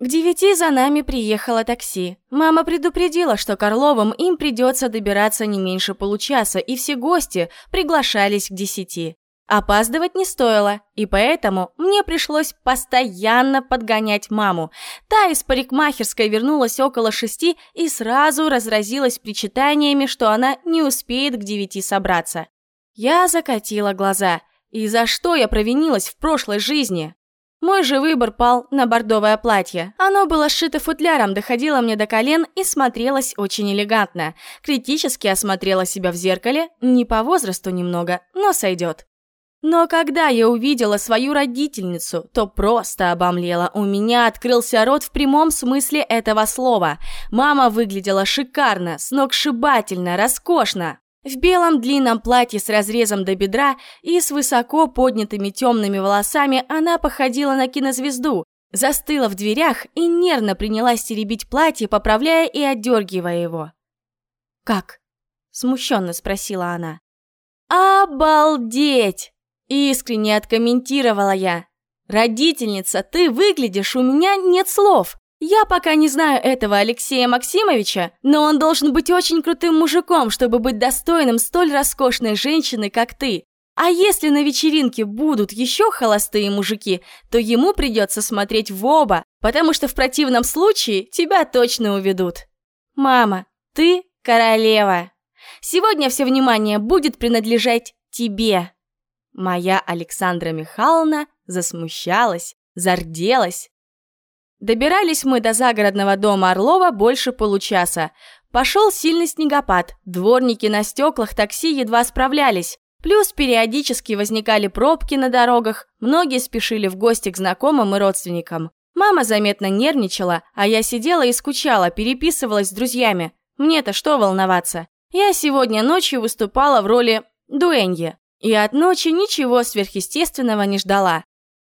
К девяти за нами приехало такси. Мама предупредила, что Карловым им придется добираться не меньше получаса, и все гости приглашались к десяти. Опаздывать не стоило, и поэтому мне пришлось постоянно подгонять маму. Та из парикмахерской вернулась около шести и сразу разразилась причитаниями, что она не успеет к девяти собраться. Я закатила глаза. И за что я провинилась в прошлой жизни? Мой же выбор пал на бордовое платье. Оно было сшито футляром, доходило мне до колен и смотрелось очень элегантно. Критически осмотрела себя в зеркале, не по возрасту немного, но сойдет. Но когда я увидела свою родительницу, то просто обомлела. У меня открылся рот в прямом смысле этого слова. Мама выглядела шикарно, сногсшибательно, роскошно. В белом длинном платье с разрезом до бедра и с высоко поднятыми темными волосами она походила на кинозвезду, застыла в дверях и нервно принялась теребить платье, поправляя и отдергивая его. «Как?» – смущенно спросила она. «Обалдеть!» – искренне откомментировала я. «Родительница, ты выглядишь, у меня нет слов!» Я пока не знаю этого Алексея Максимовича, но он должен быть очень крутым мужиком, чтобы быть достойным столь роскошной женщины, как ты. А если на вечеринке будут еще холостые мужики, то ему придется смотреть в оба, потому что в противном случае тебя точно уведут. Мама, ты королева. Сегодня все внимание будет принадлежать тебе. Моя Александра Михайловна засмущалась, зарделась, Добирались мы до загородного дома Орлова больше получаса. Пошел сильный снегопад, дворники на стеклах такси едва справлялись. Плюс периодически возникали пробки на дорогах, многие спешили в гости к знакомым и родственникам. Мама заметно нервничала, а я сидела и скучала, переписывалась с друзьями. Мне-то что волноваться? Я сегодня ночью выступала в роли дуэньи. И от ночи ничего сверхъестественного не ждала.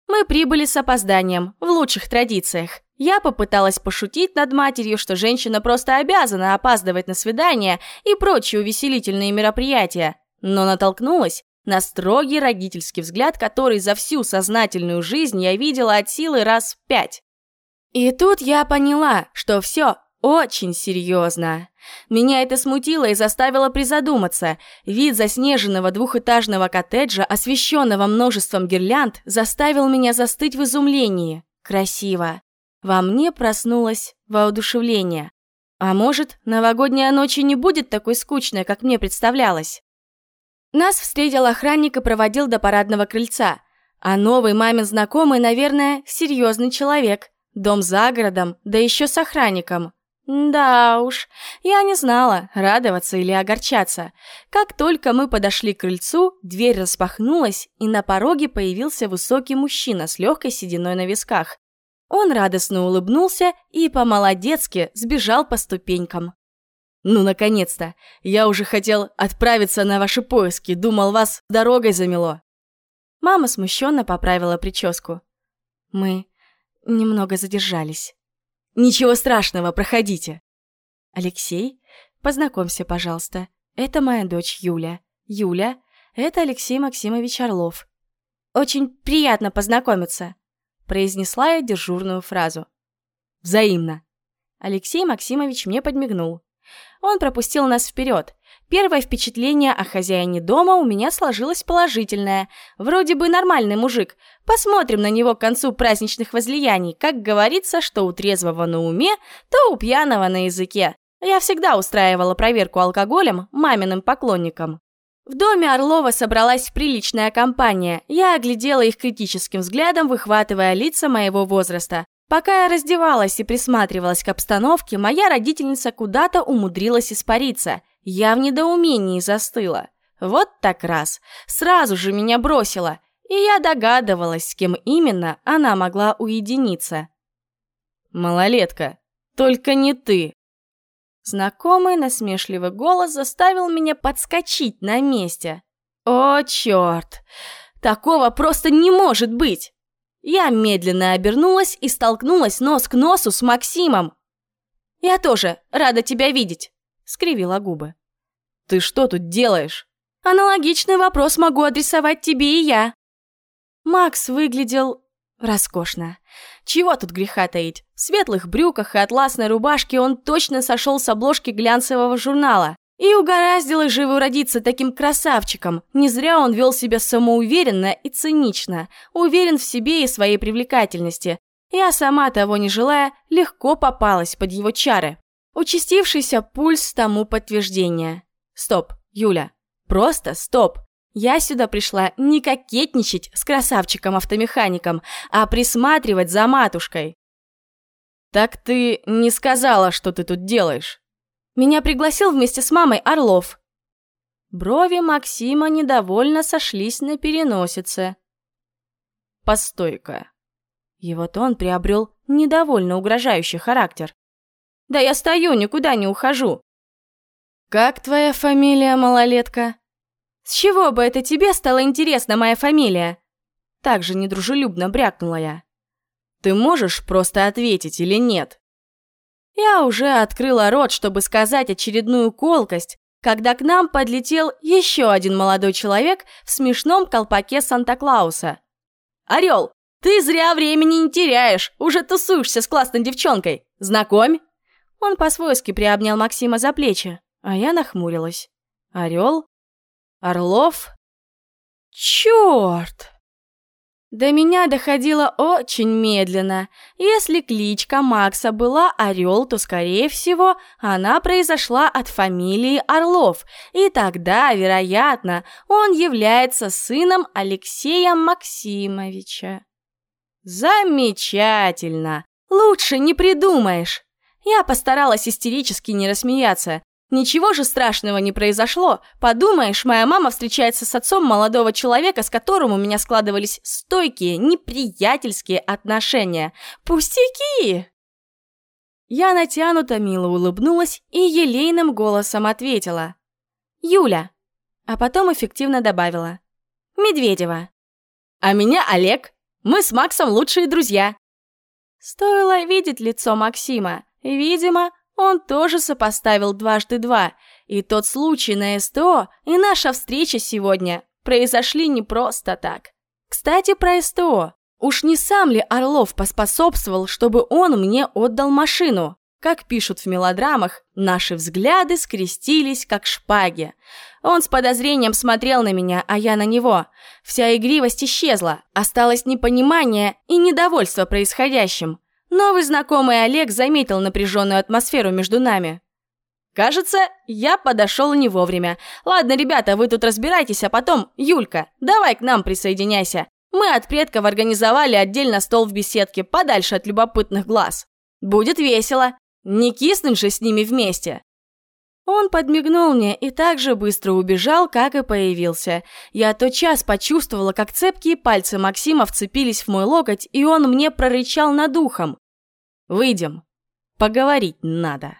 Мы прибыли с опозданием, в лучших традициях. Я попыталась пошутить над матерью, что женщина просто обязана опаздывать на свидания и прочие увеселительные мероприятия, но натолкнулась на строгий родительский взгляд, который за всю сознательную жизнь я видела от силы раз в пять. И тут я поняла, что все очень серьезно. Меня это смутило и заставило призадуматься. Вид заснеженного двухэтажного коттеджа, освещенного множеством гирлянд, заставил меня застыть в изумлении. Красиво. Во мне проснулось воодушевление. А может, новогодняя ночь и не будет такой скучной, как мне представлялось? Нас встретил охранник и проводил до парадного крыльца. А новый мамин знакомый, наверное, серьезный человек. Дом за городом, да еще с охранником. Да уж, я не знала, радоваться или огорчаться. Как только мы подошли к крыльцу, дверь распахнулась, и на пороге появился высокий мужчина с легкой сединой на висках. Он радостно улыбнулся и по-молодецки сбежал по ступенькам. «Ну, наконец-то! Я уже хотел отправиться на ваши поиски, думал, вас дорогой замело!» Мама смущенно поправила прическу. «Мы немного задержались». Ничего страшного, проходите. Алексей, познакомься, пожалуйста. Это моя дочь Юля. Юля, это Алексей Максимович Орлов. Очень приятно познакомиться, произнесла я дежурную фразу. Взаимно. Алексей Максимович мне подмигнул. Он пропустил нас вперед. Первое впечатление о хозяине дома у меня сложилось положительное. Вроде бы нормальный мужик. Посмотрим на него к концу праздничных возлияний. Как говорится, что у трезвого на уме, то у пьяного на языке. Я всегда устраивала проверку алкоголем маминым поклонникам. В доме Орлова собралась приличная компания. Я оглядела их критическим взглядом, выхватывая лица моего возраста. Пока я раздевалась и присматривалась к обстановке, моя родительница куда-то умудрилась испариться. Я в недоумении застыла. Вот так раз. Сразу же меня бросила. И я догадывалась, с кем именно она могла уединиться. «Малолетка, только не ты!» Знакомый насмешливый голос заставил меня подскочить на месте. «О, черт! Такого просто не может быть!» Я медленно обернулась и столкнулась нос к носу с Максимом. «Я тоже рада тебя видеть», — скривила губы. «Ты что тут делаешь?» «Аналогичный вопрос могу адресовать тебе и я». Макс выглядел Роскошно. Чего тут греха таить? В светлых брюках и атласной рубашке он точно сошел с обложки глянцевого журнала. И угораздило живо родиться таким красавчиком. Не зря он вел себя самоуверенно и цинично, уверен в себе и своей привлекательности. Я сама, того не желая, легко попалась под его чары. Участившийся пульс тому подтверждение. Стоп, Юля, просто стоп. Я сюда пришла не кокетничать с красавчиком-автомехаником, а присматривать за матушкой. Так ты не сказала, что ты тут делаешь? Меня пригласил вместе с мамой Орлов. Брови Максима недовольно сошлись на переносице. Постой-ка. Его тон приобрел недовольно угрожающий характер. Да я стою, никуда не ухожу. Как твоя фамилия, малолетка? С чего бы это тебе стало интересна моя фамилия? Так же недружелюбно брякнула я. Ты можешь просто ответить или нет? Я уже открыла рот, чтобы сказать очередную колкость, когда к нам подлетел еще один молодой человек в смешном колпаке Санта-Клауса. «Орел, ты зря времени не теряешь, уже тусуешься с классной девчонкой. Знакомь?» Он по-свойски приобнял Максима за плечи, а я нахмурилась. «Орел? Орлов? Черт!» До меня доходило очень медленно. Если кличка Макса была Орел, то, скорее всего, она произошла от фамилии Орлов, и тогда, вероятно, он является сыном Алексея Максимовича. Замечательно! Лучше не придумаешь! Я постаралась истерически не рассмеяться, Ничего же страшного не произошло. Подумаешь, моя мама встречается с отцом молодого человека, с которым у меня складывались стойкие, неприятельские отношения. Пустяки! Я натянуто мило улыбнулась и елейным голосом ответила. «Юля». А потом эффективно добавила. «Медведева». «А меня Олег. Мы с Максом лучшие друзья». Стоило видеть лицо Максима. Видимо, он тоже сопоставил дважды два, и тот случай на СТО, и наша встреча сегодня произошли не просто так. Кстати, про СТО. Уж не сам ли Орлов поспособствовал, чтобы он мне отдал машину? Как пишут в мелодрамах, наши взгляды скрестились, как шпаги. Он с подозрением смотрел на меня, а я на него. Вся игривость исчезла, осталось непонимание и недовольство происходящим. Новый знакомый Олег заметил напряженную атмосферу между нами. Кажется, я подошел не вовремя. Ладно, ребята, вы тут разбирайтесь, а потом, Юлька, давай к нам присоединяйся. Мы от предков организовали отдельно стол в беседке, подальше от любопытных глаз. Будет весело. Не киснуть же с ними вместе. Он подмигнул мне и так же быстро убежал, как и появился. Я тотчас почувствовала, как цепкие пальцы Максима вцепились в мой локоть, и он мне прорычал над ухом. Выйдем. Поговорить надо.